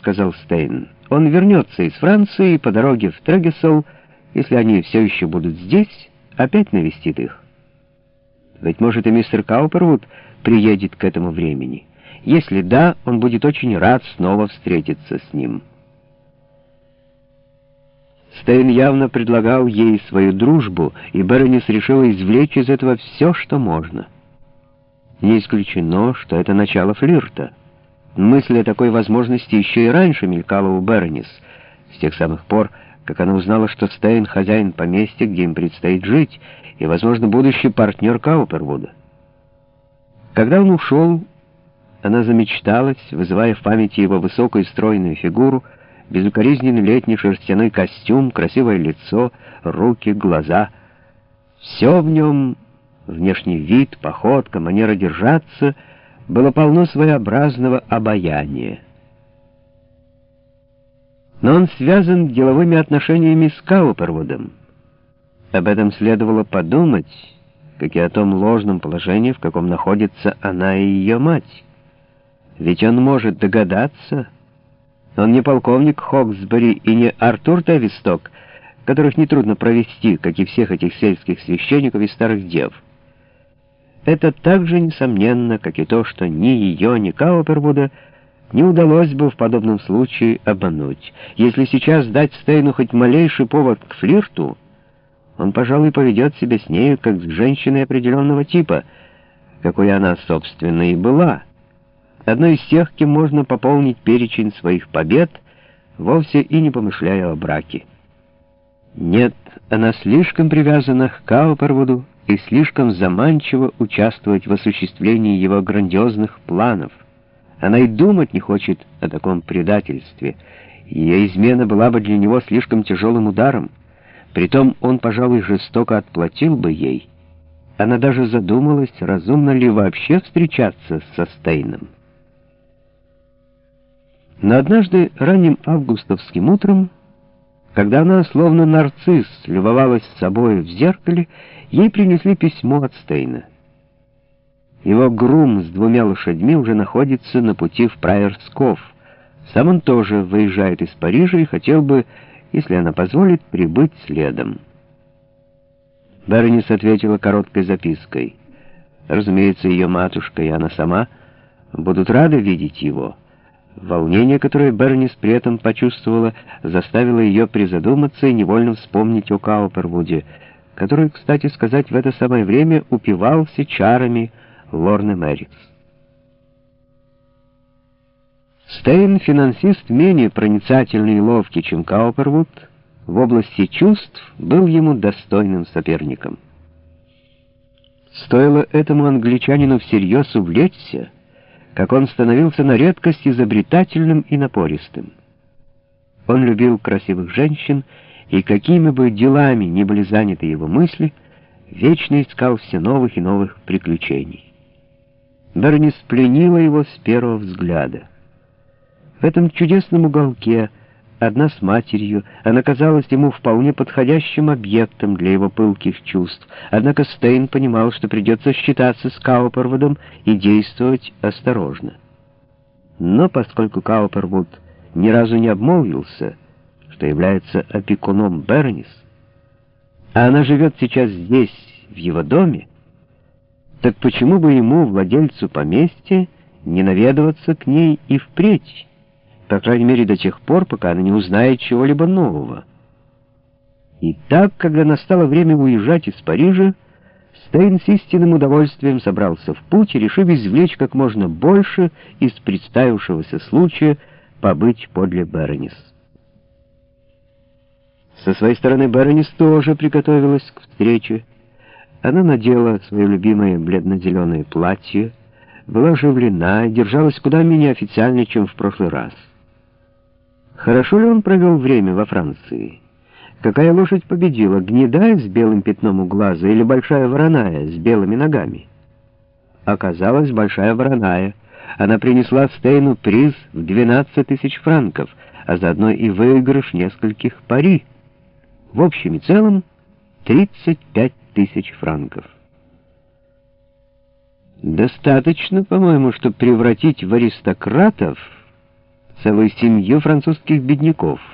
сказал Стейн. «Он вернется из Франции по дороге в Трегесол, если они все еще будут здесь, опять навестит их. Ведь, может, и мистер Каупервуд приедет к этому времени. Если да, он будет очень рад снова встретиться с ним». Стейн явно предлагал ей свою дружбу, и Беронис решила извлечь из этого все, что можно. Не исключено, что это начало флирта. Мысль о такой возможности еще и раньше мелькала у Беронис, с тех самых пор, как она узнала, что Стейн — хозяин поместья, где им предстоит жить, и, возможно, будущий партнер Каупервуда. Когда он ушел, она замечталась, вызывая в памяти его высокую стройную фигуру, безукоризненный летний шерстяной костюм, красивое лицо, руки, глаза. Все в нем, внешний вид, походка, манера держаться — было полно своеобразного обаяния. Но он связан деловыми отношениями с Каупервудом. Об этом следовало подумать, как и о том ложном положении, в каком находится она и ее мать. Ведь он может догадаться. Он не полковник Хоксбери и не Артур Тевисток, которых нетрудно провести, как и всех этих сельских священников и старых дев. Это так же несомненно, как и то, что ни ее, ни Каупервуда не удалось бы в подобном случае обмануть. Если сейчас дать Стейну хоть малейший повод к флирту, он, пожалуй, поведет себя с нею, как с женщиной определенного типа, какой она, собственно, и была. Одной из тех, кем можно пополнить перечень своих побед, вовсе и не помышляя о браке. Нет, она слишком привязана к Каупервуду, и слишком заманчиво участвовать в осуществлении его грандиозных планов. Она и думать не хочет о таком предательстве. Ее измена была бы для него слишком тяжелым ударом. Притом он, пожалуй, жестоко отплатил бы ей. Она даже задумалась, разумно ли вообще встречаться со Стейном. Но однажды ранним августовским утром когда она, словно нарцисс, любовалась собой в зеркале, ей принесли письмо от Стейна. Его грум с двумя лошадьми уже находится на пути в Прайерсков. Сам он тоже выезжает из Парижа и хотел бы, если она позволит, прибыть следом. Бернис ответила короткой запиской. Разумеется, ее матушка и она сама будут рады видеть его. Волнение, которое Бернис при этом почувствовала, заставило ее призадуматься и невольно вспомнить о Каупервуде, который, кстати сказать, в это самое время упивался чарами Лорны Мэрис. Стейн, финансист менее проницательный и ловкий, чем Каупервуд, в области чувств был ему достойным соперником. Стоило этому англичанину всерьез увлечься, как он становился на редкость изобретательным и напористым. Он любил красивых женщин, и какими бы делами ни были заняты его мысли, вечно искал все новых и новых приключений. Бернис пленила его с первого взгляда. В этом чудесном уголке Одна с матерью, она казалась ему вполне подходящим объектом для его пылких чувств. Однако Стейн понимал, что придется считаться с Каупервудом и действовать осторожно. Но поскольку Каупервуд ни разу не обмолвился, что является опекуном Бернис, а она живет сейчас здесь, в его доме, так почему бы ему, владельцу поместья, не наведываться к ней и впредь? По крайней мере до тех пор, пока она не узнает чего-либо нового. И так, когда настало время уезжать из Парижа, Стейн с истинным удовольствием собрался в путь, решив извлечь как можно больше из представившегося случая побыть подле Беронис. Со своей стороны Беронис тоже приготовилась к встрече. Она надела свое любимое бледно-зеленое платье, была оживлена и держалась куда менее официально, чем в прошлый раз. Хорошо ли он провел время во Франции? Какая лошадь победила, гнедая с белым пятном у глаза или большая вороная с белыми ногами? Оказалась большая вороная. Она принесла Стейну приз в 12 тысяч франков, а заодно и выигрыш нескольких пари. В общем и целом 35 тысяч франков. Достаточно, по-моему, чтобы превратить в аристократов целую семью французских бедняков.